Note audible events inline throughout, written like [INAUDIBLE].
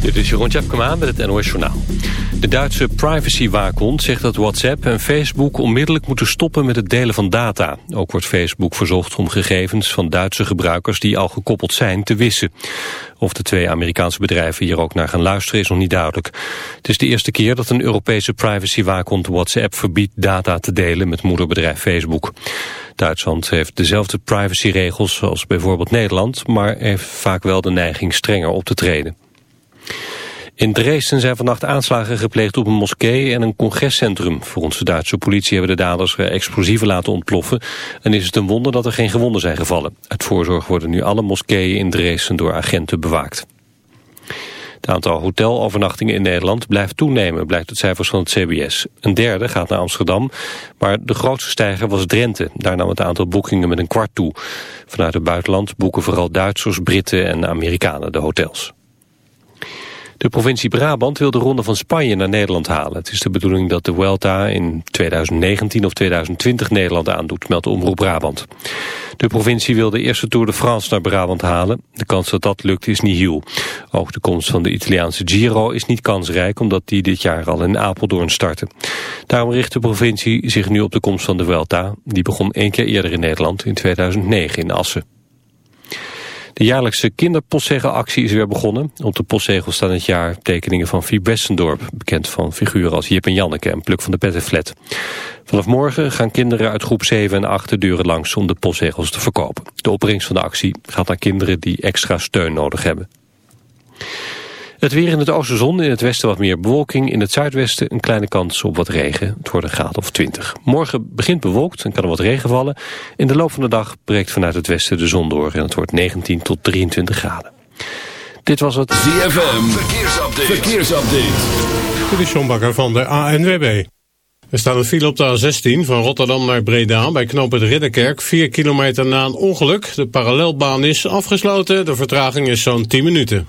Dit is Jeroen Tjepkema met het NOS Journaal. De Duitse privacywaakhond zegt dat WhatsApp en Facebook onmiddellijk moeten stoppen met het delen van data. Ook wordt Facebook verzocht om gegevens van Duitse gebruikers die al gekoppeld zijn te wissen. Of de twee Amerikaanse bedrijven hier ook naar gaan luisteren is nog niet duidelijk. Het is de eerste keer dat een Europese privacywaakhond WhatsApp verbiedt data te delen met moederbedrijf Facebook. Duitsland heeft dezelfde privacyregels als bijvoorbeeld Nederland, maar heeft vaak wel de neiging strenger op te treden. In Dresden zijn vannacht aanslagen gepleegd op een moskee en een congrescentrum. Volgens de Duitse politie hebben de daders explosieven laten ontploffen... en is het een wonder dat er geen gewonden zijn gevallen. Uit voorzorg worden nu alle moskeeën in Dresden door agenten bewaakt. Het aantal hotelovernachtingen in Nederland blijft toenemen, blijkt uit cijfers van het CBS. Een derde gaat naar Amsterdam, maar de grootste stijger was Drenthe. Daar nam het aantal boekingen met een kwart toe. Vanuit het buitenland boeken vooral Duitsers, Britten en Amerikanen de hotels. De provincie Brabant wil de ronde van Spanje naar Nederland halen. Het is de bedoeling dat de Vuelta in 2019 of 2020 Nederland aandoet, meldt Omroep Brabant. De provincie wil de eerste Tour de France naar Brabant halen. De kans dat dat lukt is niet heel. Ook de komst van de Italiaanse Giro is niet kansrijk, omdat die dit jaar al in Apeldoorn starten. Daarom richt de provincie zich nu op de komst van de Vuelta. Die begon één keer eerder in Nederland, in 2009 in Assen. De jaarlijkse kinderpostzegelactie is weer begonnen. Op de postzegel staan het jaar tekeningen van Fiep Westendorp, bekend van figuren als Jip en Janneke en Pluk van de Pettenflat. Vanaf morgen gaan kinderen uit groep 7 en 8 de deuren langs om de postzegels te verkopen. De opbrengst van de actie gaat naar kinderen die extra steun nodig hebben. Het weer in het oosten zon, in het westen wat meer bewolking. In het zuidwesten een kleine kans op wat regen. Het wordt een graad of 20. Morgen begint bewolkt en kan er wat regen vallen. In de loop van de dag breekt vanuit het westen de zon door. En het wordt 19 tot 23 graden. Dit was het ZFM. Verkeersupdate. Verkeersupdate. Dit is John Bakker van de ANWB. Er staat een file op de A16 van Rotterdam naar Breda bij knooppunt Ridderkerk. 4 kilometer na een ongeluk. De parallelbaan is afgesloten. De vertraging is zo'n 10 minuten.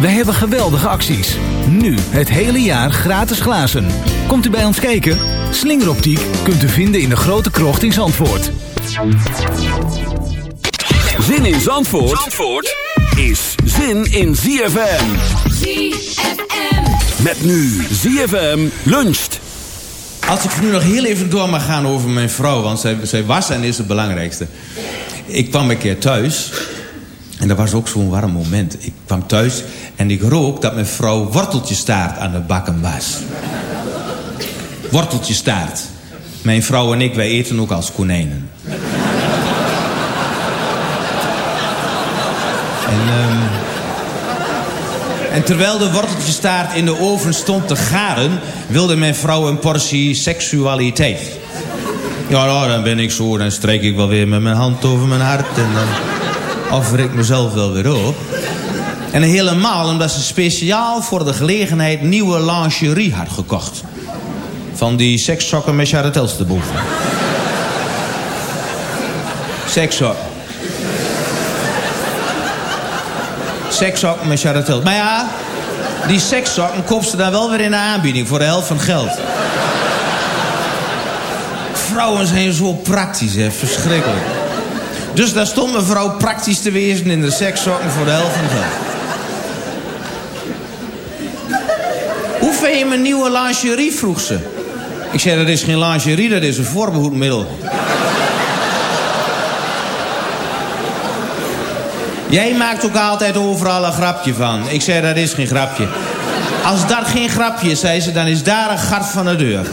Wij hebben geweldige acties. Nu het hele jaar gratis glazen. Komt u bij ons kijken? Slingeroptiek kunt u vinden in de grote krocht in Zandvoort. Zin in Zandvoort, Zandvoort is zin in ZFM. ZFM. Met nu ZFM luncht. Als ik nu nog heel even door mag gaan over mijn vrouw, want zij, zij was en is het belangrijkste. Ik kwam een keer thuis en dat was ook zo'n warm moment. Ik kwam thuis en ik rook dat mijn vrouw worteltjestaart aan het bakken was. worteltjestaart. Mijn vrouw en ik, wij eten ook als konijnen. en, ehm, en terwijl de worteltjestaart in de oven stond te garen... wilde mijn vrouw een portie seksualiteit. Ja, nou, dan ben ik zo, dan strijk ik wel weer met mijn hand over mijn hart... en dan offer ik mezelf wel weer op. En helemaal omdat ze speciaal voor de gelegenheid nieuwe lingerie had gekocht. Van die sekssokken met charretels erboven. Sekssokken. Sekssokken met charretels. Maar ja, die sekssokken koopt ze dan wel weer in de aanbieding voor de helft van geld. vrouwen zijn zo praktisch, hè. Verschrikkelijk. Dus daar stond mevrouw praktisch te wezen in de sekssokken voor de helft van. Hoe vind je mijn nieuwe lingerie, vroeg ze. Ik zei, dat is geen lingerie, dat is een voorbehoedmiddel. Jij maakt ook altijd overal een grapje van. Ik zei, dat is geen grapje. Als dat geen grapje is, zei ze, dan is daar een gat van de deur.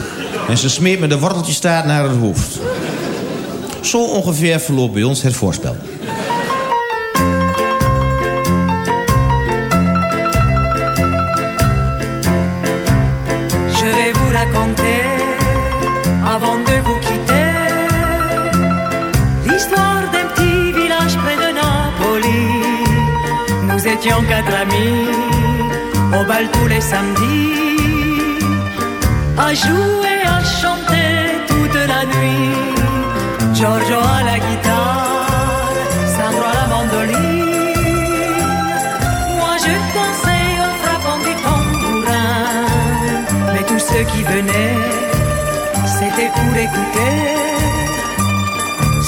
En ze smeert me de worteltjestaart naar het hoofd. Zo ongeveer verloopt bij ons het voorspel. Je vais vous raconter, avant de vous quitter, l'histoire d'un petit village près de Napoli. Nous étions quatre amis, au bal tous les samedis, à jouer, à chanter toute la nuit. Giorgio à la guitare, Sandro à la mandoline. Moi je dansais en frappant du tambourin. Mais tous ceux qui venaient, c'était pour écouter.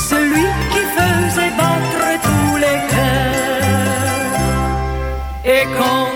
Celui qui faisait battre tous les cœurs. Et quand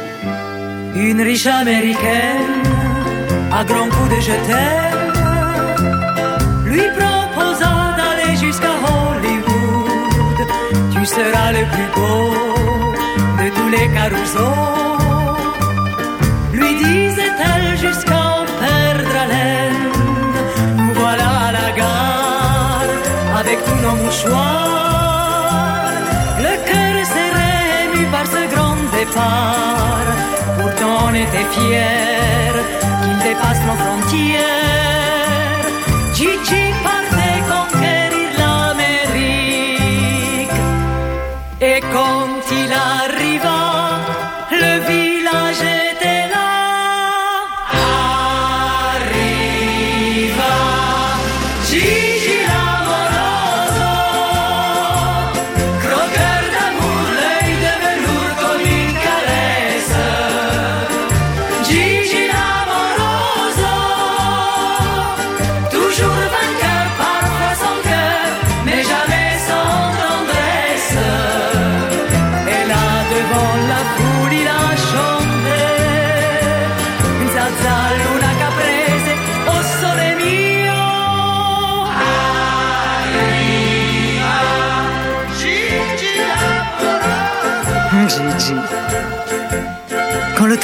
une riche américaine, à grands coups de je lui proposa d'aller jusqu'à Hollywood. Tu seras le plus beau de tous les carousaux. Lui disait-elle jusqu'à perdre haleine. Nous voilà la gare avec tous nos mouchoirs. Le cœur serré ému par ce grand départ. On était fiers qu'il dépasse nos frontières. Gigi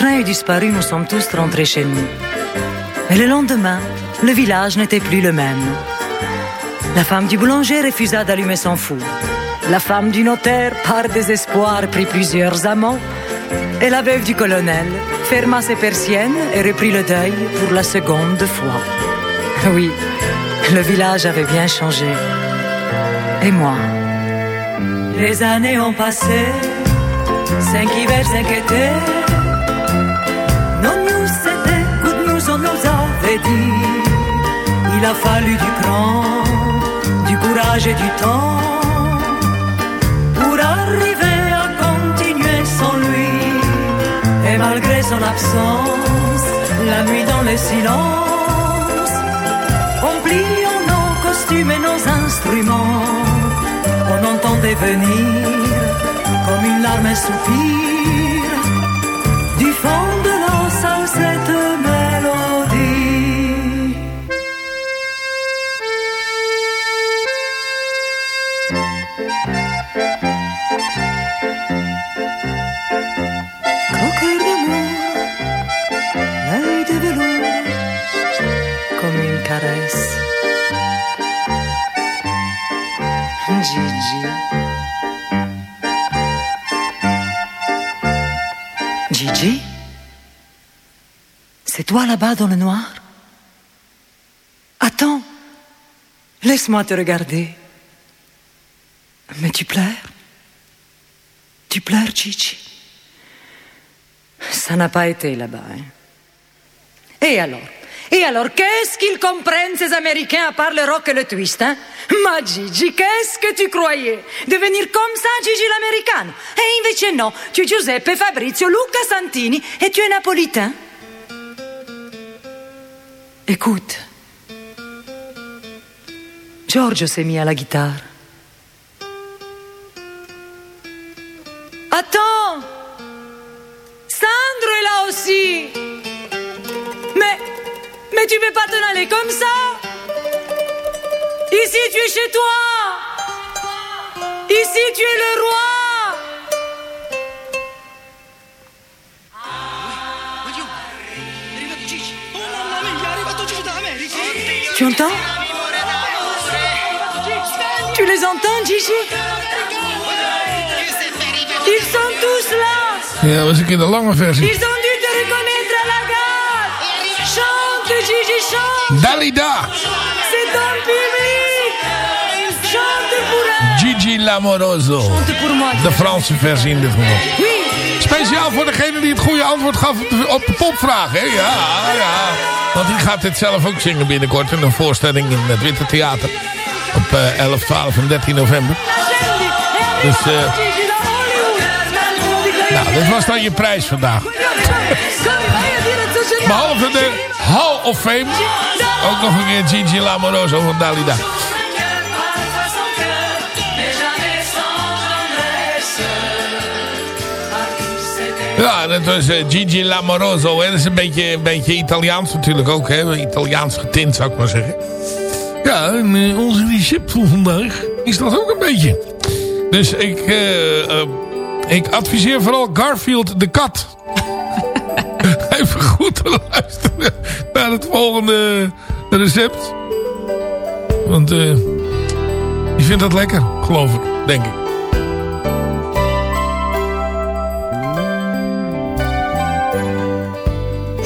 train disparu, nous sommes tous rentrés chez nous. Mais le lendemain, le village n'était plus le même. La femme du boulanger refusa d'allumer son four. La femme du notaire, par désespoir, prit plusieurs amants. Et la veuve du colonel ferma ses persiennes et reprit le deuil pour la seconde fois. [LAUGHS] Oui, le village avait bien changé. Et moi Les années ont passé, cinq hivers, cinq. Il a fallu du cran, du courage et du temps pour arriver à continuer sans lui. Et malgré son absence, la nuit dans le silence, on pliant nos costumes et nos instruments. sentais venir comme une larme, un soupir du fond de l'eau cette Là-bas dans le noir. Attends, laisse-moi te regarder. Mais tu pleures. Tu pleures, Gigi Ça n'a pas été là-bas, hein. Et alors? Et alors, qu'est-ce qu'ils comprennent, ces Américains, à part le rock et le twist, hein? Ma Gigi, qu'est-ce que tu croyais? Devenir comme ça, Gigi l'americano E invece no, tu es Giuseppe, Fabrizio, Luca Santini et tu es napolitain? Écoute, Giorgio s'est mis à la guitare. Attends. Sandro est là aussi. Mais, mais tu peux pas t'en aller comme ça. Ici tu es chez toi. Ici tu es le roi entends Tu les entends, Gigi Ils sont tous là Ja, dat was een keer de lange versie. Ils ont dû te reconnaître à la gare Chante, Gigi, chante Dalida, C'est ton public Chante pour eux Gigi Lamoroso. Chante pour moi De Franse versie in dit geval. Oui Speciaal voor degene die het goede antwoord gaf op de, op de popvraag. Hè? Ja, ja. Want die gaat dit zelf ook zingen binnenkort. In een voorstelling in het Witte Theater. Op eh, 11, 12 en 13 november. Dus, Hollywood nou, dat was dan je prijs vandaag. Behalve de Hall of Fame. Ook nog een keer Gigi Lamoroso van Dalida. Ja, dat was eh, Gigi Lamoroso. Hè. Dat is een beetje, een beetje Italiaans natuurlijk ook. Hè. Italiaans getint zou ik maar zeggen. Ja, en eh, onze recept voor vandaag is dat ook een beetje. Dus ik, eh, ik adviseer vooral Garfield de kat. [LAUGHS] Even goed te luisteren naar het volgende recept. Want je vindt dat lekker, geloof ik, denk ik.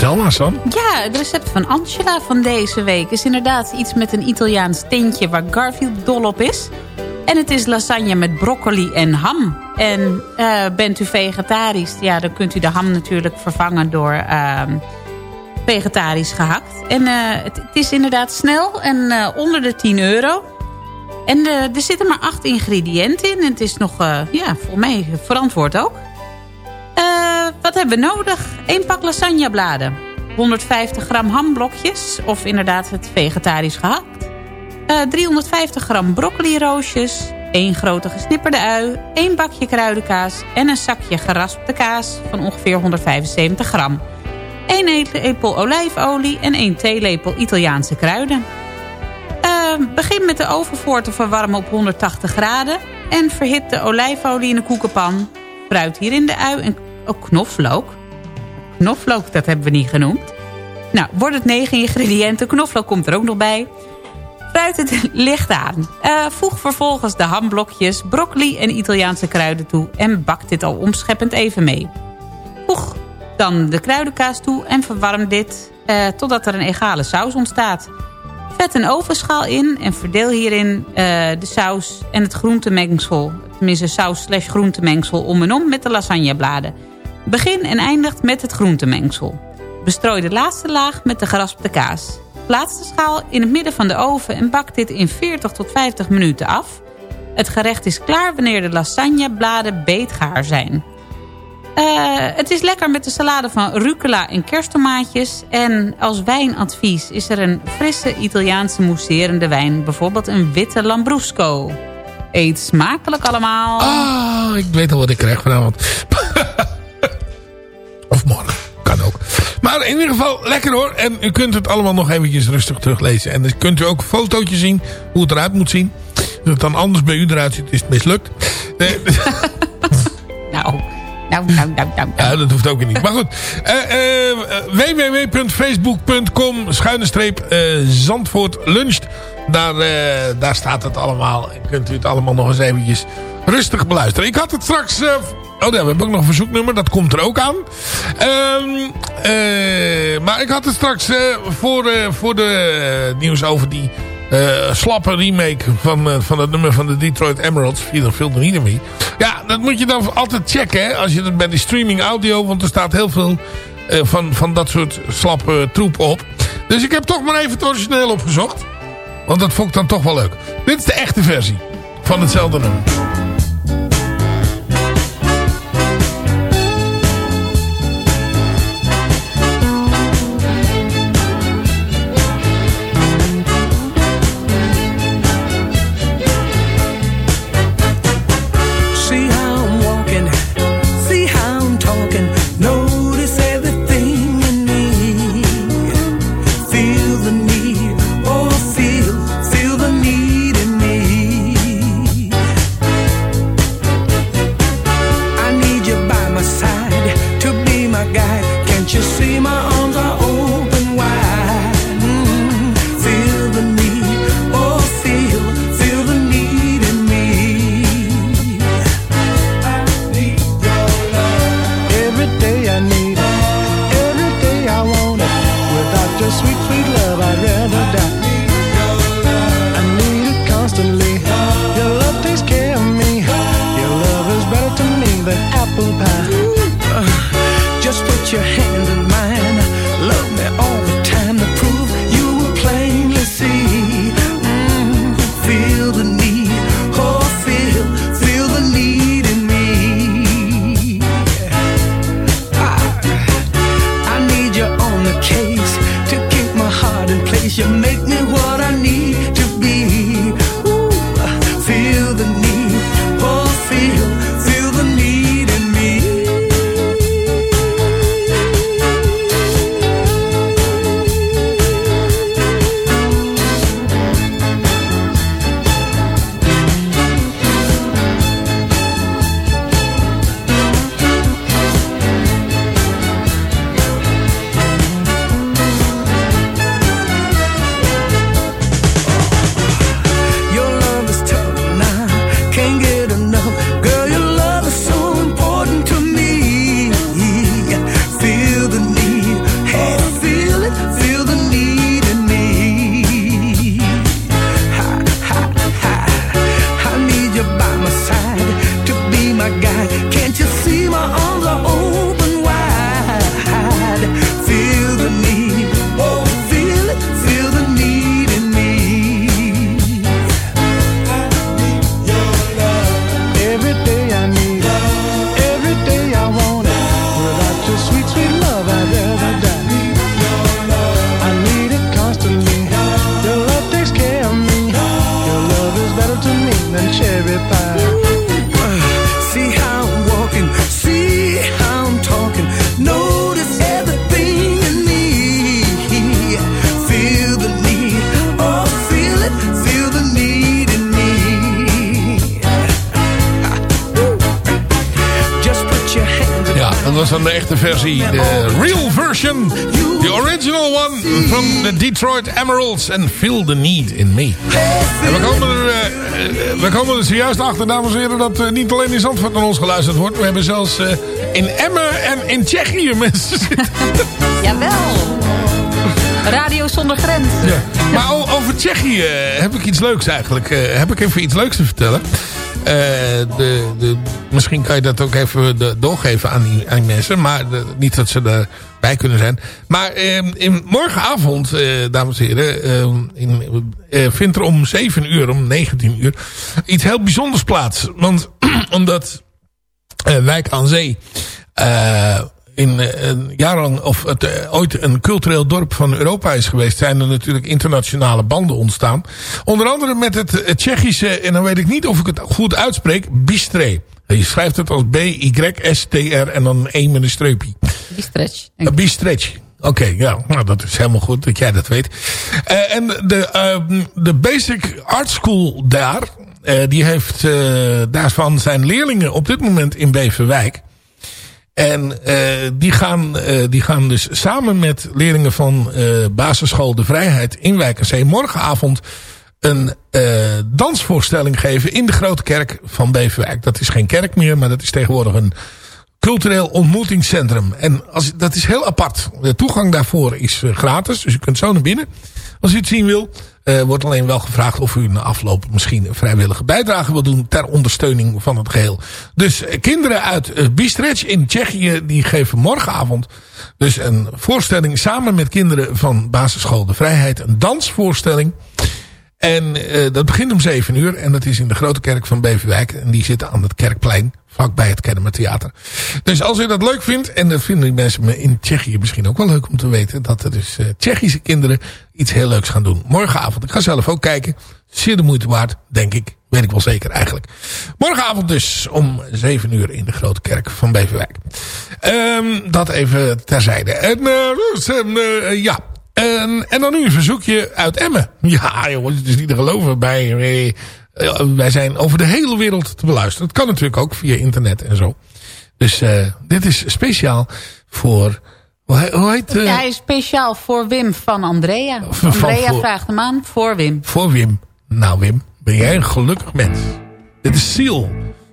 Vertel. Ja, het recept van Angela van deze week is inderdaad iets met een Italiaans tintje waar Garfield dol op is. En het is lasagne met broccoli en ham. En eh, bent u vegetarisch, ja, dan kunt u de ham natuurlijk vervangen door ehm, vegetarisch gehakt. En eh, het, is inderdaad snel en eh, onder de 10 euro. En er zitten maar acht ingrediënten in. En het is nog, ja, voor mij verantwoord ook. Eh, wat hebben we nodig? 1 pak lasagnebladen. 150 gram hamblokjes. Of inderdaad het vegetarisch gehakt. Eh, 350 gram broccoli roosjes. 1 grote gesnipperde ui. 1 bakje kruidenkaas. En een zakje geraspte kaas van ongeveer 175 gram. 1 eetlepel olijfolie en 1 theelepel Italiaanse kruiden. Eh, begin met de oven voor te verwarmen op 180 graden. En verhit de olijfolie in de koekenpan. Fruit hierin de ui en ook knoflook. Knoflook, dat hebben we niet genoemd. Nou, wordt het 9 ingrediënten. Knoflook komt er ook nog bij. Fruit het [LAUGHS] licht aan. Eh, voeg vervolgens de hamblokjes, broccoli en Italiaanse kruiden toe. En bak dit al omscheppend even mee. Voeg dan de kruidenkaas toe en verwarm dit eh, totdat er een egale saus ontstaat. Vet een ovenschaal in en verdeel hierin eh, de saus en het groentemengsel. Tenminste saus slash groentemengsel om en om met de lasagnebladen. Begin en eindigt met het groentemengsel. Bestrooi de laatste laag met de geraspte kaas. Plaats de schaal in het midden van de oven en bak dit in 40 tot 50 minuten af. Het gerecht is klaar wanneer de lasagnebladen beetgaar zijn. Eh, het is lekker met de salade van rucola en kersttomaatjes. En als wijnadvies is er een frisse Italiaanse mousserende wijn. Bijvoorbeeld een witte Lambrusco. Eet smakelijk allemaal. Ah, ik weet al wat ik krijg vanavond. Of morgen. Kan ook. Maar in ieder geval lekker hoor. En u kunt het allemaal nog eventjes rustig teruglezen. En dan kunt u ook een fotootje zien hoe het eruit moet zien. Als het dan anders bij u eruit ziet, is het mislukt. Eh, [LAUGHS] Nou, nou, nou, nou, nou. Ja, dat hoeft ook weer niet. Maar goed. eh, eh, www.facebook.com schuine streep Zandvoort luncht. Daar, daar staat het allemaal. En kunt u het allemaal nog eens eventjes rustig beluisteren. Ik had het straks... eh, oh, ja, we hebben ook nog een verzoeknummer. Dat komt er ook aan. Ehm, eh, maar ik had het straks eh, voor, voor de nieuws over die... slappe remake van, van het nummer van de Detroit Emeralds. Veel mee. Ja, dat moet je dan altijd checken. Als je het bij die streaming audio. Want er staat heel veel van, van dat soort slappe troep op. Dus ik heb toch maar even het origineel opgezocht. Want dat vond ik dan toch wel leuk. Dit is de echte versie van hetzelfde nummer. Emeralds. And Feel the Need in Me. En we komen er, eh, eh, we komen er zojuist achter, dames en heren, dat eh, niet alleen in Zandvoort naar ons geluisterd wordt. We hebben zelfs in Emmen en in Tsjechië [LAUGHS] mensen zitten. Jawel. Radio zonder grens. Maar o- over Tsjechië heb ik iets leuks eigenlijk. heb ik even iets leuks te vertellen. De, de, misschien kan je dat ook even doorgeven aan die, aan mensen. Maar de- niet dat ze daar bij kunnen zijn. Maar eh, in, morgenavond, eh, dames en heren, eh, in, eh, vindt er om 7 uur, om 19 uur, iets heel bijzonders plaats. Want [CLEARS THROAT] omdat eh, Wijk aan Zee in een jarenlang, of het ooit een cultureel dorp van Europa is geweest, zijn er natuurlijk internationale banden ontstaan. Onder andere met het, Tsjechische, en dan weet ik niet of ik het goed uitspreek, Bistré. Je schrijft het als B-Y-S-T-R en dan één met een streepje. Bistretch. Uh, Bistretch. Oké, ja, nou dat is helemaal goed dat jij dat weet. Uh, en de, uh, de Basic Art School daar, uh, die heeft, daarvan zijn leerlingen op dit moment in Beverwijk. En die, gaan, die gaan dus samen met leerlingen van basisschool De Vrijheid in Wijk en Zee morgenavond een dansvoorstelling geven in de Grote Kerk van Beverwijk. Dat is geen kerk meer, maar dat is tegenwoordig een cultureel ontmoetingscentrum. En als, dat is heel apart. De toegang daarvoor is uh, gratis. Dus u kunt zo naar binnen. Als u het zien wil. Uh, wordt alleen wel gevraagd of u na afloop misschien vrijwillige bijdrage wil doen. Ter ondersteuning van het geheel. Dus kinderen uit Bistrec in Tsjechië. Die geven morgenavond dus een voorstelling samen met kinderen van basisschool De Vrijheid. Een dansvoorstelling. En dat begint om 7 uur. En dat is in de Grote Kerk van Beverwijk. En die zitten aan het Kerkplein vlakbij het Kennemer Theater. Dus als u dat leuk vindt, en dat vinden die mensen in Tsjechië misschien ook wel leuk om te weten, dat er dus uh, Tsjechische kinderen iets heel leuks gaan doen. Morgenavond, ik ga zelf ook kijken. Zeer de moeite waard, denk ik. Weet ik wel zeker eigenlijk. Morgenavond dus om 7 uur in de Grote Kerk van Beverwijk. Um, dat even terzijde. En uh, ja, en, en dan nu een verzoekje uit Emmen. [LAUGHS] Ja jongens, het is niet te geloven bij... wij zijn over de hele wereld te beluisteren. Het kan natuurlijk ook via internet en zo. Dus uh, dit is speciaal voor... Hoe heet... Uh, ja, hij is speciaal voor Wim van Andrea. Van, Andrea voor, vraagt hem aan voor Wim. Voor Wim. Nou Wim, ben jij een gelukkig mens. Dit is Seal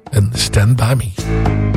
en Stand By Me.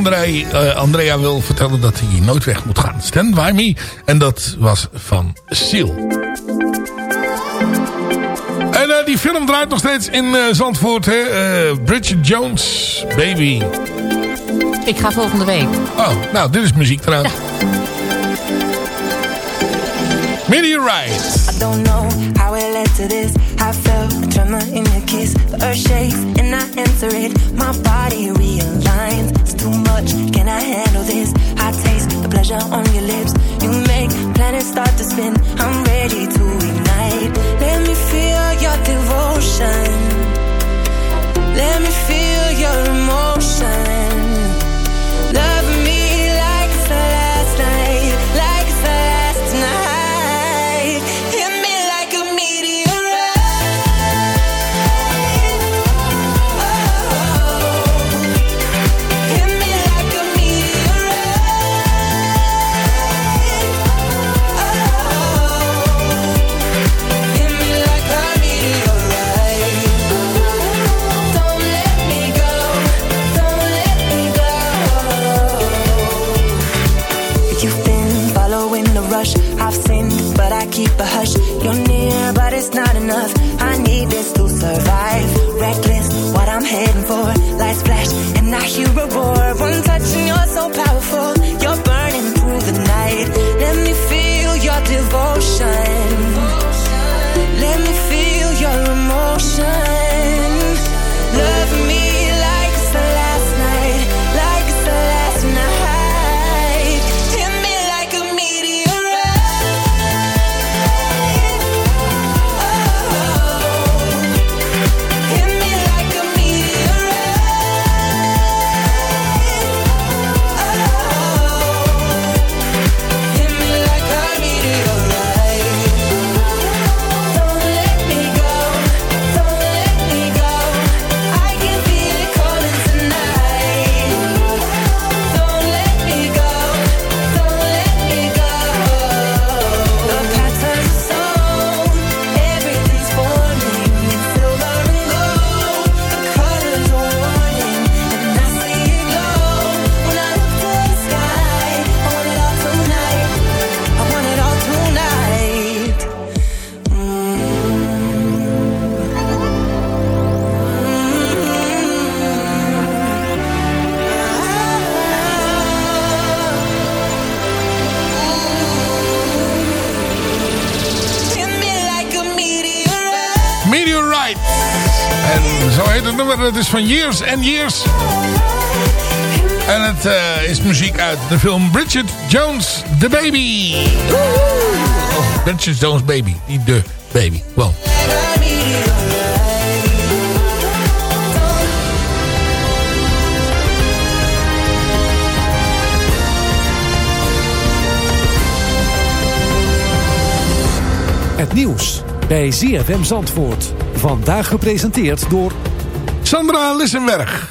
André, eh, Andrea wil vertellen dat hij nooit weg moet gaan. Stand by me. En dat was van Seal. En eh, die film draait nog steeds in eh, Zandvoort. Hè? Eh, Bridget Jones, Baby. Ik ga volgende week. Oh, nou, dit is muziek trouwens. Meteorite. I don't know how it led to this. I felt a tremor in your kiss. The earth shakes and I answer it. My body realigns. Can I handle this? I taste the pleasure on your lips. You make planets start to spin. I'm ready to ignite. Let me feel your devotion. Let me feel your emotion. Is van Years and Years. En het eh, is muziek uit de film Bridget Jones The Baby. Bridget Jones Baby. Niet de baby. Wel. Het nieuws bij ZFM Zandvoort. Vandaag gepresenteerd door... Sandra Lissenberg.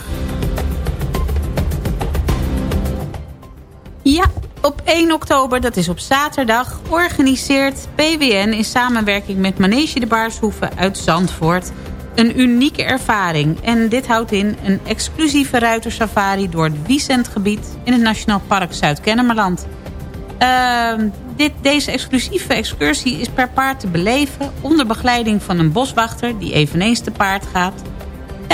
Ja, op 1 oktober, dat is op zaterdag, organiseert PWN in samenwerking met Manege de Baarshoeven uit Zandvoort een unieke ervaring. En dit houdt in een exclusieve ruitersafari door het Wiesentgebied in het Nationaal Park Zuid-Kennemerland. Ehm, dit, deze exclusieve excursie is per paard te beleven onder begeleiding van een boswachter die eveneens te paard gaat.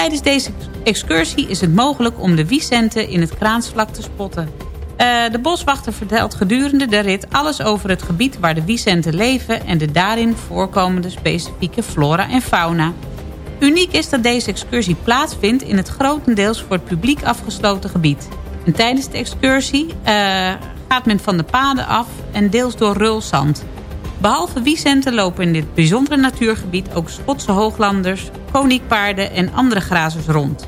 Tijdens deze excursie is het mogelijk om de Wiesenten in het kraansvlak te spotten. Eh, de boswachter vertelt gedurende de rit alles over het gebied waar de Wiesenten leven... en de daarin voorkomende specifieke flora en fauna. Uniek is dat deze excursie plaatsvindt in het grotendeels voor het publiek afgesloten gebied. En tijdens de excursie eh, gaat men van de paden af en deels door rulzand. Behalve Wiesenten lopen in dit bijzondere natuurgebied ook Schotse hooglanders, koninkpaarden en andere grazers rond.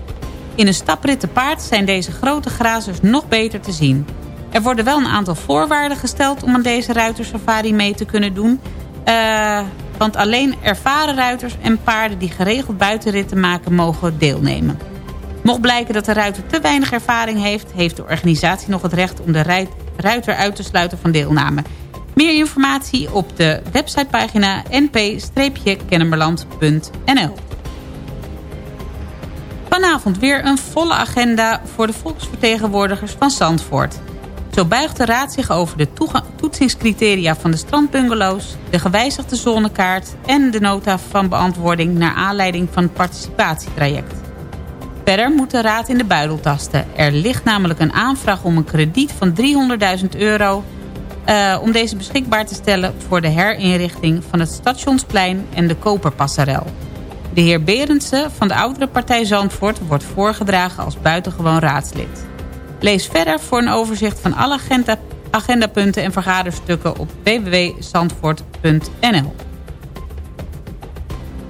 In een staprit te paard zijn deze grote grazers nog beter te zien. Er worden wel een aantal voorwaarden gesteld om aan deze ruitersafari mee te kunnen doen. Eh, want alleen ervaren ruiters en paarden die geregeld buitenritten maken mogen deelnemen. Mocht blijken dat de ruiter te weinig ervaring heeft... heeft de organisatie nog het recht om de ruiter uit te sluiten van deelname. Meer informatie op de websitepagina np-kennemerland.nl Vanavond weer een volle agenda voor de volksvertegenwoordigers van Zandvoort. Zo buigt de Raad zich over de toetsingscriteria van de strandbungalows... de gewijzigde zonekaart en de nota van beantwoording... naar aanleiding van het participatietraject. Verder moet de Raad in de buidel tasten. Er ligt namelijk een aanvraag om een krediet van 300.000 euro... eh, om deze beschikbaar te stellen voor de herinrichting van het Stationsplein en de Koperpassarel. De heer Berendsen van de oudere partij Zandvoort wordt voorgedragen als buitengewoon raadslid. Lees verder voor een overzicht van alle agenda, agendapunten en vergaderstukken op www.zandvoort.nl.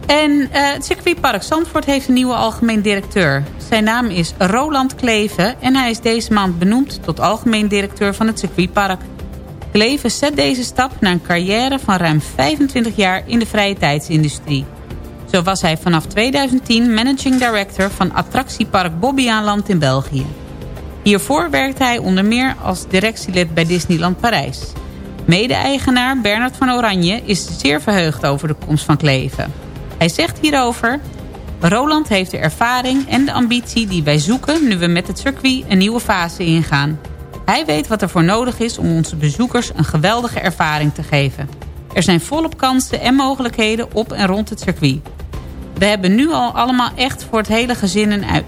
En eh, het circuitpark Zandvoort heeft een nieuwe algemeen directeur. Zijn naam is Roland Kleven en hij is deze maand benoemd tot algemeen directeur van het circuitpark. Kleven zet deze stap naar een carrière van ruim 25 jaar in de vrije tijdsindustrie. Zo was hij vanaf 2010 managing director van attractiepark Bobbejaanland in België. Hiervoor werkte hij onder meer als directielid bij Disneyland Parijs. Mede-eigenaar Bernard van Oranje is zeer verheugd over de komst van Kleven. Hij zegt hierover... Roland heeft de ervaring en de ambitie die wij zoeken... nu we met het circuit een nieuwe fase ingaan. Hij weet wat er voor nodig is om onze bezoekers een geweldige ervaring te geven. Er zijn volop kansen en mogelijkheden op en rond het circuit. We hebben nu al allemaal echt voor het hele gezin een uit...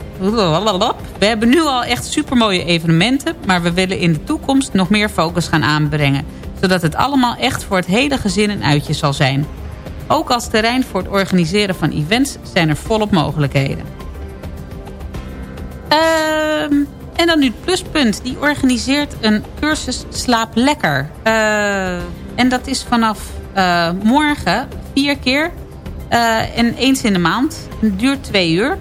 We hebben nu al echt supermooie evenementen... maar we willen in de toekomst nog meer focus gaan aanbrengen. Zodat het allemaal echt voor het hele gezin een uitje zal zijn. Ook als terrein voor het organiseren van events zijn er volop mogelijkheden. Ehm, en dan nu pluspunt. Die organiseert een cursus Slaap Lekker. Eh, en dat is vanaf eh, morgen vier keer. eh, en eens in de maand. Het duurt twee uur.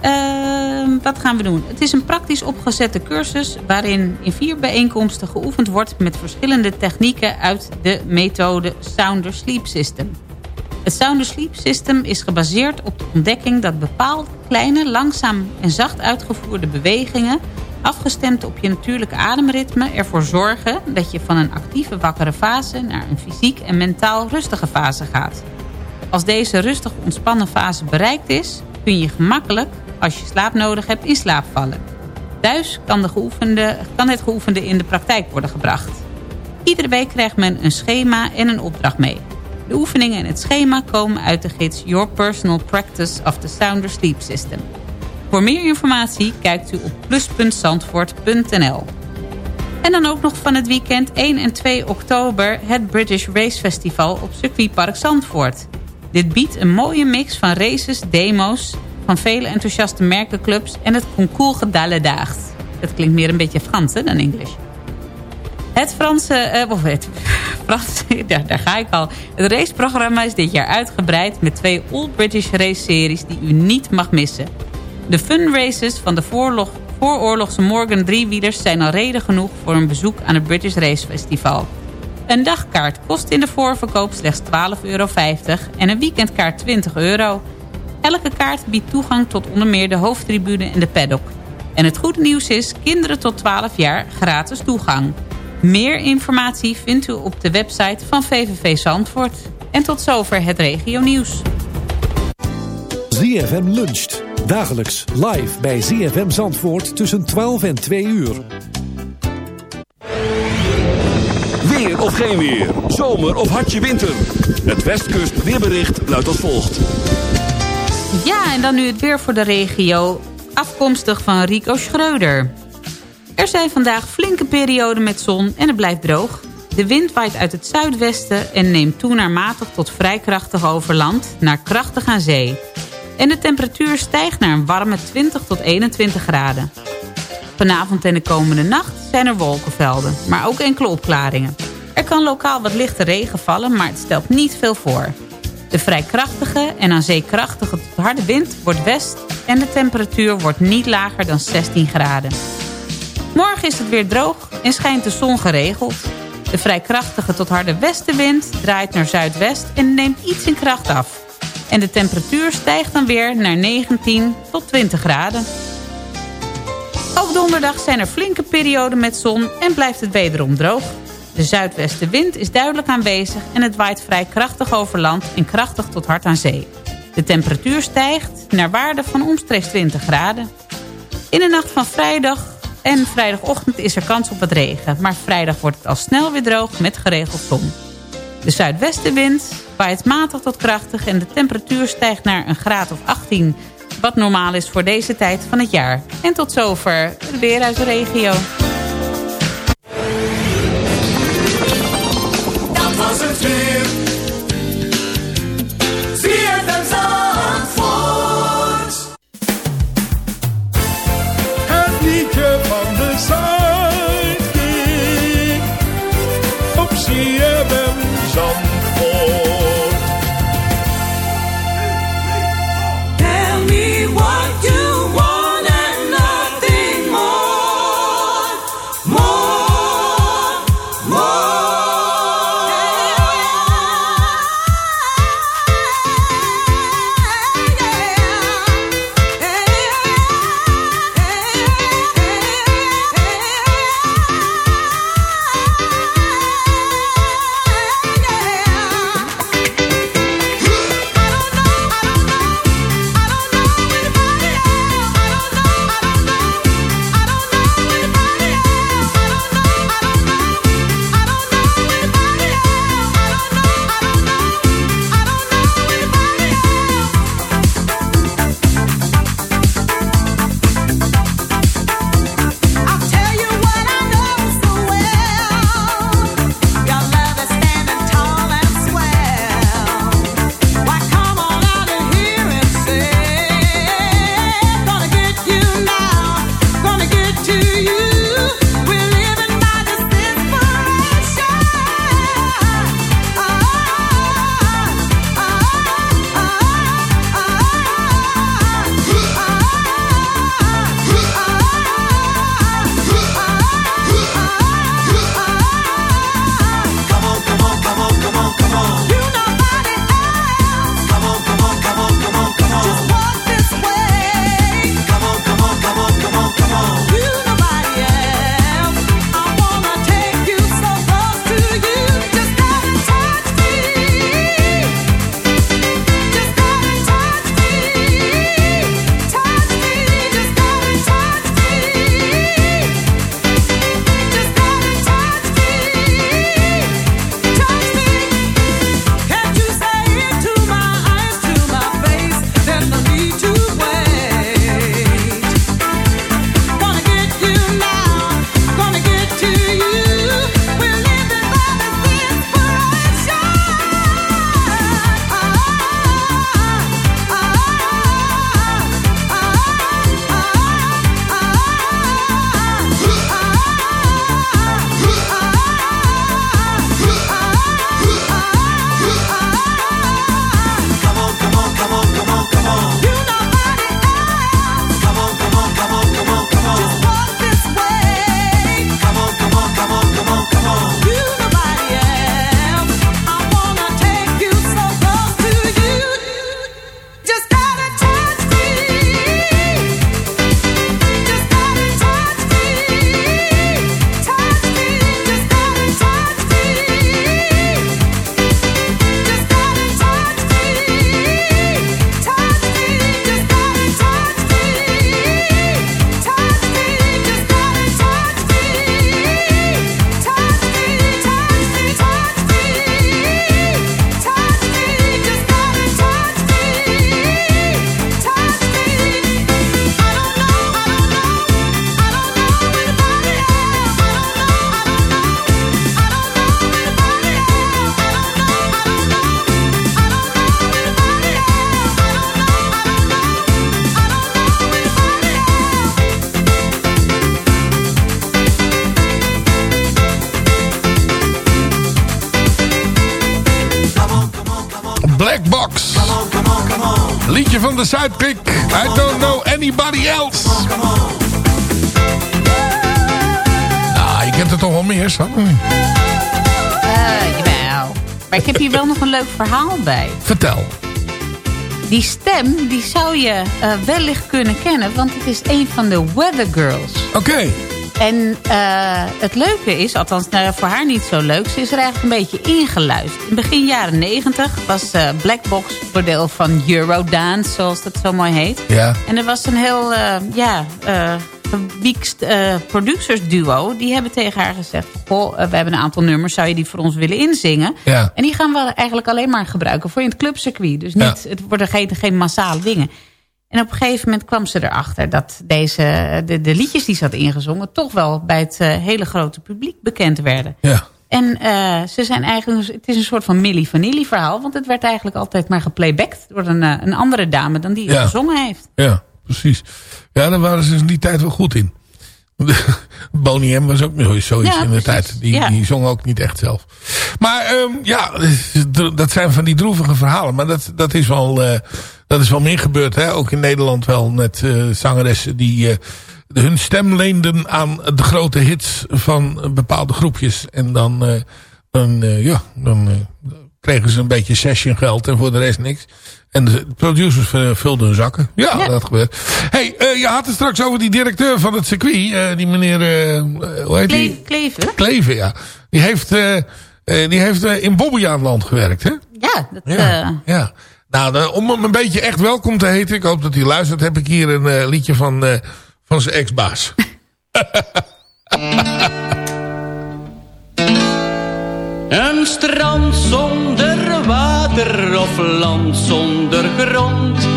Ehm, wat gaan we doen? Het is een praktisch opgezette cursus... waarin in vier bijeenkomsten geoefend wordt... met verschillende technieken uit de methode Sounder Sleep System. Het Sounder Sleep System is gebaseerd op de ontdekking dat bepaalde kleine, langzaam en zacht uitgevoerde bewegingen, afgestemd op je natuurlijke ademritme, ervoor zorgen dat je van een actieve wakkere fase naar een fysiek en mentaal rustige fase gaat. Als deze rustig ontspannen fase bereikt is, kun je gemakkelijk, als je slaap nodig hebt, in slaap vallen. Thuis kan, de kan het geoefende in de praktijk worden gebracht. Iedere week krijgt men een schema en een opdracht mee. De oefeningen en het schema komen uit de gids Your Personal Practice of the Sounder Sleep System. Voor meer informatie kijkt u op plus.zandvoort.nl. En dan ook nog van het weekend 1 en 2 oktober het British Race Festival op circuitpark Zandvoort. Dit biedt een mooie mix van races, demo's, van vele enthousiaste merkenclubs en het concours gedaledaagd. Het klinkt meer een beetje Frans dan Engels. Het Franse, eh, of het Frans, [LAUGHS] ja, daar ga ik al. Het raceprogramma is dit jaar uitgebreid met twee All British race series die u niet mag missen. De fun races van de voorlog, vooroorlogse Morgan driewielers zijn al reden genoeg voor een bezoek aan het British Race Festival. Een dagkaart kost in de voorverkoop slechts 12,50 euro en een weekendkaart 20 euro. Elke kaart biedt toegang tot onder meer de hoofdtribune en de paddock. En het goede nieuws is, kinderen tot 12 jaar gratis toegang. Meer informatie vindt u op de website van VVV Zandvoort. En tot zover het regio nieuws. ZFM luncht. Dagelijks live bij ZFM Zandvoort tussen 12 en 2 uur. Weer of geen weer. Zomer of hartje winter. Het Westkust weerbericht luidt als volgt. Ja, en dan nu het weer voor de regio. Afkomstig van Rico Schreuder. Er zijn vandaag flinke perioden met zon en het blijft droog. De wind waait uit het zuidwesten en neemt toe naar matig tot vrij krachtig over land... naar krachtig aan zee. En de temperatuur stijgt naar een warme 20 tot 21 graden. Vanavond en de komende nacht zijn er wolkenvelden, maar ook enkele opklaringen. Er kan lokaal wat lichte regen vallen, maar het stelt niet veel voor. De vrij krachtige en aan zee krachtige tot harde wind wordt west... en de temperatuur wordt niet lager dan 16 graden. Morgen is het weer droog en schijnt de zon geregeld. De vrij krachtige tot harde westenwind draait naar zuidwest en neemt iets in kracht af. En de temperatuur stijgt dan weer naar 19 tot 20 graden. Ook donderdag zijn er flinke perioden met zon en blijft het wederom droog. De zuidwestenwind is duidelijk aanwezig en het waait vrij krachtig over land en krachtig tot hard aan zee. De temperatuur stijgt naar waarde van omstreeks 20 graden. In de nacht van vrijdag en vrijdagochtend is er kans op wat regen. Maar vrijdag wordt het al snel weer droog met geregeld zon. De zuidwestenwind waait matig tot krachtig en de temperatuur stijgt naar een graad of 18. Wat normaal is voor deze tijd van het jaar. En tot zover het weer uit de regio. Dat was het weer. verhaal bij. Vertel. Die stem die zou je eh, wellicht kunnen kennen, want het is een van de Weather Girls. Oké. En eh, het leuke is, althans nou voor haar niet zo leuk... ze is er eigenlijk een beetje ingeluisterd. In begin jaren 90 was eh, black box voordeel van Eurodance... zoals dat zo mooi heet. Ja. En er was een heel, ja, gewiekst eh, producers duo. Die hebben tegen haar gezegd... Goh, eh, we hebben een aantal nummers, zou je die voor ons willen inzingen? Ja. En die gaan we eigenlijk alleen maar gebruiken voor in het clubcircuit. Dus niet, het worden geen, geen massale dingen. En op een gegeven moment kwam ze erachter dat deze, de, de liedjes die ze had ingezongen... toch wel bij het eh, hele grote publiek bekend werden. Ja. En ze zijn eigenlijk, het is een soort van Milli Vanilli verhaal. Want het werd eigenlijk altijd maar geplaybacked door een, een andere dame dan die het Ja. gezongen heeft. Ja, precies. Ja, daar waren ze in die tijd wel goed in. [LAUGHS] Boney M was ook zoiets Ja, in de tijd. Die, Ja. die zong ook niet echt zelf. Maar ehm, ja, dat zijn van die droevige verhalen. Maar dat, dat, is, wel, eh, dat is wel meer gebeurd. Hè? Ook in Nederland wel met eh, zangeressen die eh, hun stem leenden aan de grote hits van bepaalde groepjes. En dan, dan, ja, dan kregen ze een beetje session geld en voor de rest niks. En de producers eh, vulden hun zakken. Ja, dat gebeurt. hey, eh, je had het straks over die directeur van het circuit. eh, die meneer, eh, hoe heet die? Kle- Kleven? Kleven, ja. Die heeft, die heeft in Bobbejaanland gewerkt, hè? Ja, dat, Ja. Ja. Nou, om hem een beetje echt welkom te heten, ik hoop dat hij luistert, heb ik hier een liedje van, van zijn ex-baas. [LAUGHS] Een strand zonder water of land zonder grond.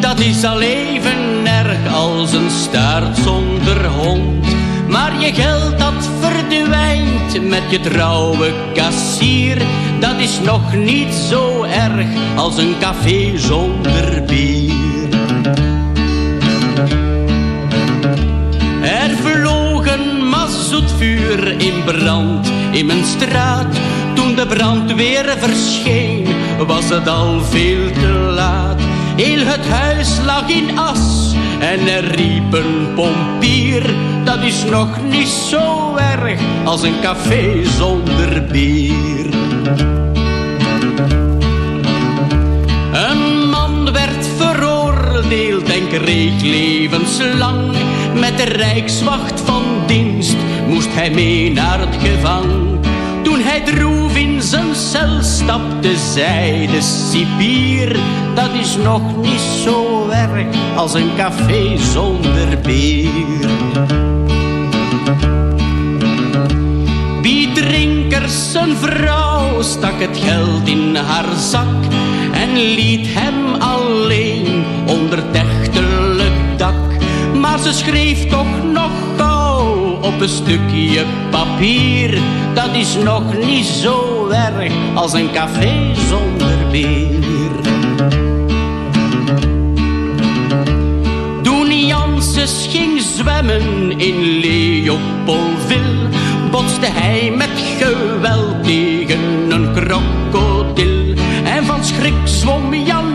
Dat is al even erg als een staart zonder hond. Maar je geld dat verdwijnt met je trouwe kassier. Dat is nog niet zo erg als een café zonder bier. Een mazoetvuur in brand in mijn straat. Toen de brandweer verscheen, was het al veel te laat. Heel het huis lag in as en er riep een pompier. Dat is nog niet zo erg als een café zonder bier. Een man werd veroordeeld en kreeg levenslang. Met de rijkswacht van dienst moest hij mee naar het gevang. Toen hij droef in zijn cel stapte, zei de cipier... dat is nog niet zo erg als een café zonder bier. Biedrinkers zijn vrouw stak het geld in haar zak en liet hem alleen onder. Maar ze schreef toch nog gauw op een stukje papier. Dat is nog niet zo erg als een café zonder bier. Toen Janses ging zwemmen in Leopoldville, botste hij met geweld tegen een krokodil. En van schrik zwom Jan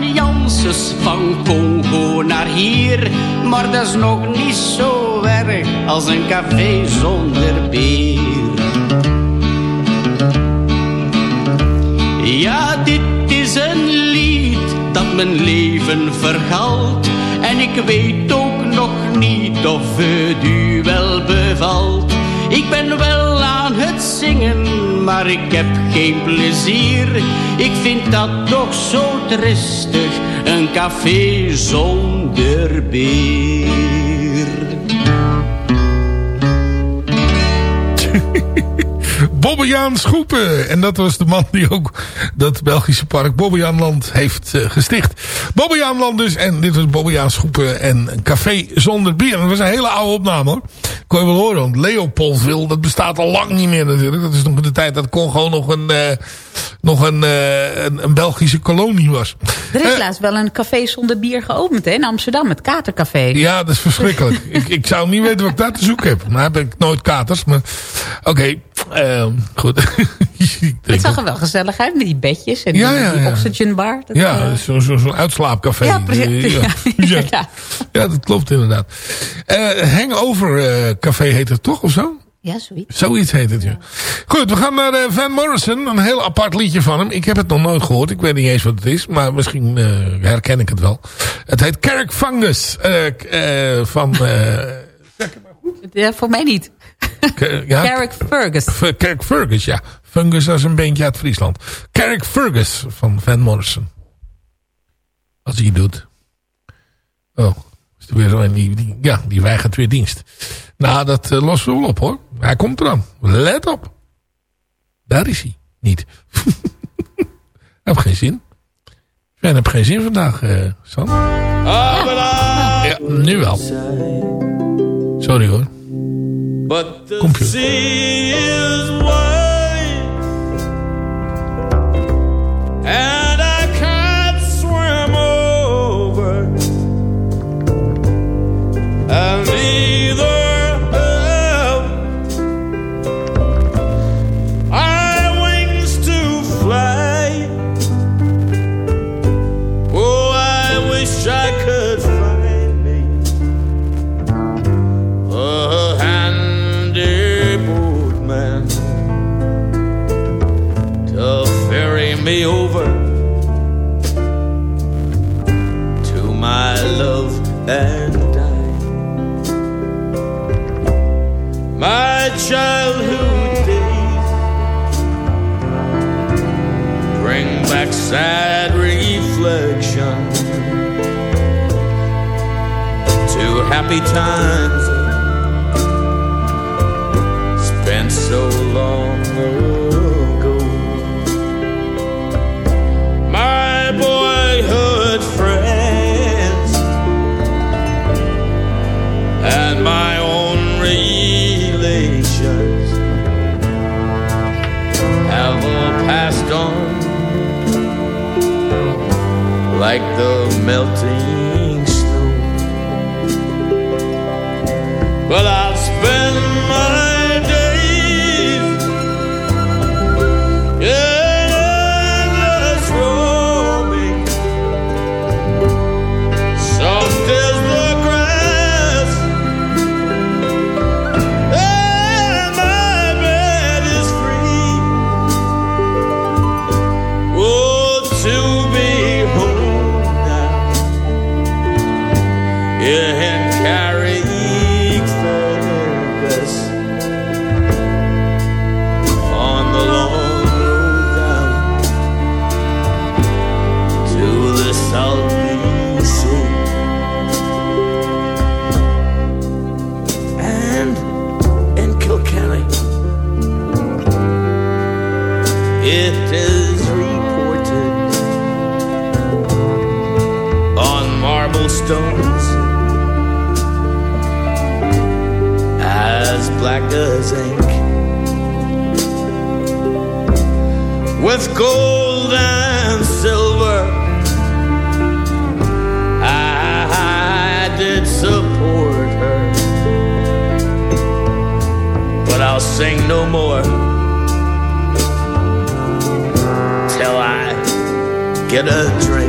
Van Congo naar hier, maar dat is nog niet zo erg als een café zonder bier. Ja, dit is een lied dat mijn leven vergalt. En ik weet ook nog niet of het u wel bevalt. Ik ben wel aan het zingen, maar ik heb geen plezier. Ik vind dat toch zo tristig, een café zonder bier. [LAUGHS] Bobbejaan Schoepen. En dat was de man die ook dat Belgische park Bobbejaanland heeft eh, gesticht. Bobbejaanland dus. En dit was Bobbejaan Schoepen en een café zonder bier. Dat was een hele oude opname hoor. Kon je wel horen. Want Leopoldville, dat bestaat al lang niet meer natuurlijk. Dat is nog in de tijd dat Congo nog een, eh, nog een, eh, een, een Belgische kolonie was. er is laatst wel een café zonder bier geopend hè, in Amsterdam, het Katercafé. Ja, dat is verschrikkelijk. [LAUGHS] ik, ik zou niet weten wat ik daar te zoeken heb. Nou heb ik nooit katers. Maar oké, goed. [LAUGHS] Het zag er wel gezellig uit met die bedjes en Ja, die, ja, die ja. oxygen bar. Dat, Ja, zo'n zo, zo'n uitslaapcafé. Ja, precies. Ja, [LAUGHS] dat klopt inderdaad. Hangover Café heet het toch of zo? ja, zoiets. Zoiets heet het, ja. Goed, we gaan naar eh, Van Morrison. Een heel apart liedje van hem. Ik heb het nog nooit gehoord. Ik weet niet eens wat het is. Maar misschien eh, herken ik het wel. Het heet Kerk Fungus. eh, k- eh, van... eh, [LAUGHS] Ja, voor mij niet. Ja, Carrick Fergus. Carrick Fergus, ja. Fungus, dat is een beentje uit Friesland. Carrick Fergus van Van Morrison. Als hij het doet. Oh, is er weer zo een die, die- ja, die weigert weer dienst. Nou, dat eh, lossen we wel op hoor. Hij komt eraan. Let op. Daar is hij. Niet. [LAUGHS] Heb geen zin. Ik heb geen zin vandaag, eh San. Ja, nu wel. Sorry hoor. Computer. is me over to my love and die. My childhood days bring back sad reflection to happy times spent so long like the melting with gold and silver. I did support her. But I'll sing no more till I get a drink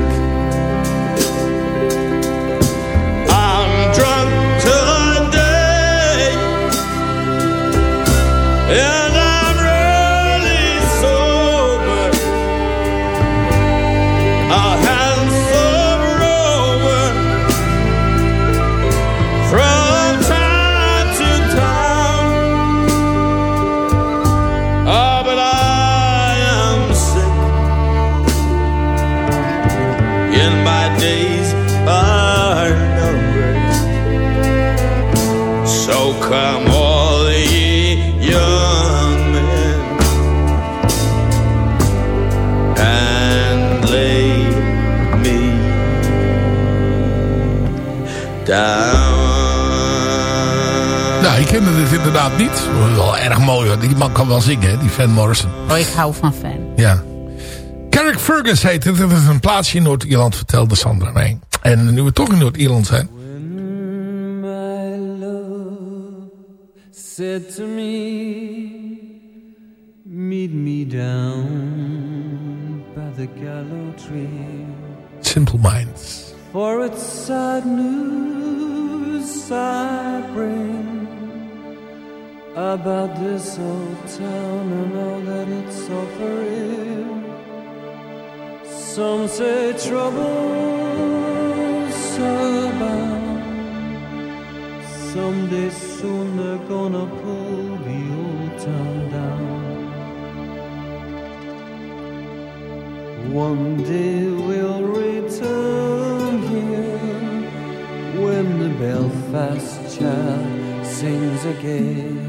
inderdaad niet. Wel erg mooi hoor. Die man kan wel zingen, hè, die Van Morrison. Oh, ik hou van fan. Ja. Carrick Fergus heet het. Dat is een plaatsje in Noord-Ierland, vertelde Sandra mij. En nu we toch in Noord-Ierland zijn. said to me, Meet me down by the gallow tree. Simple Minds. For it's sad news I bring about this old town and all that it's offering. Some say troubles abound, Someday soon they're gonna pull the old town down. One day we'll return here when the Belfast child sings again.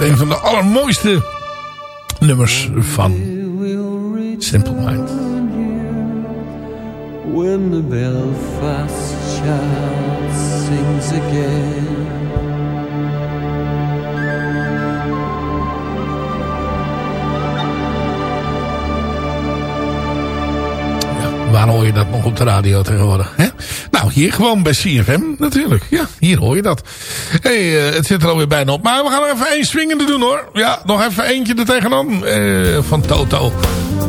Echt een van de allermooiste nummers van Simple Minds. When the Belfast child sings again. Waar hoor je dat nog op de radio tegenwoordig? Hier gewoon bij CFM natuurlijk. Ja, hier hoor je dat. hey, eh, het zit er alweer bijna op. Maar we gaan even één swingende doen hoor. Ja, nog even eentje er tegenaan. eh, van Toto.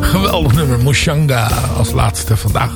Geweldig nummer. Mushanga als laatste vandaag.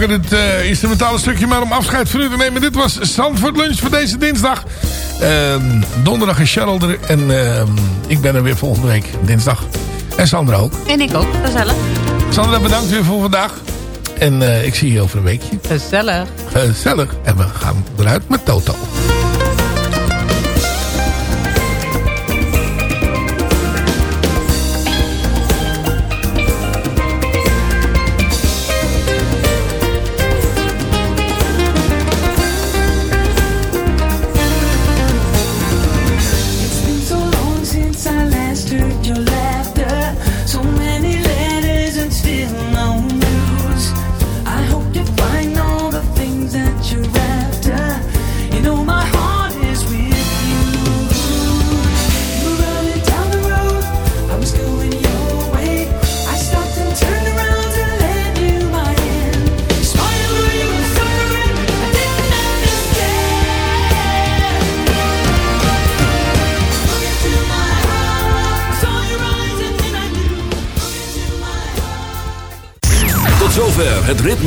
Gebruiken dit eh, instrumentale stukje maar om afscheid van u te nemen. Dit was Zandvoort Lunch voor deze dinsdag. Ehm, donderdag is Charles er. En ehm, ik ben er weer volgende week dinsdag. En Sandra ook. En ik ook, gezellig. Sandra, bedankt weer voor vandaag. En eh, ik zie je over een weekje. Gezellig. Gezellig. En we gaan eruit met Toto.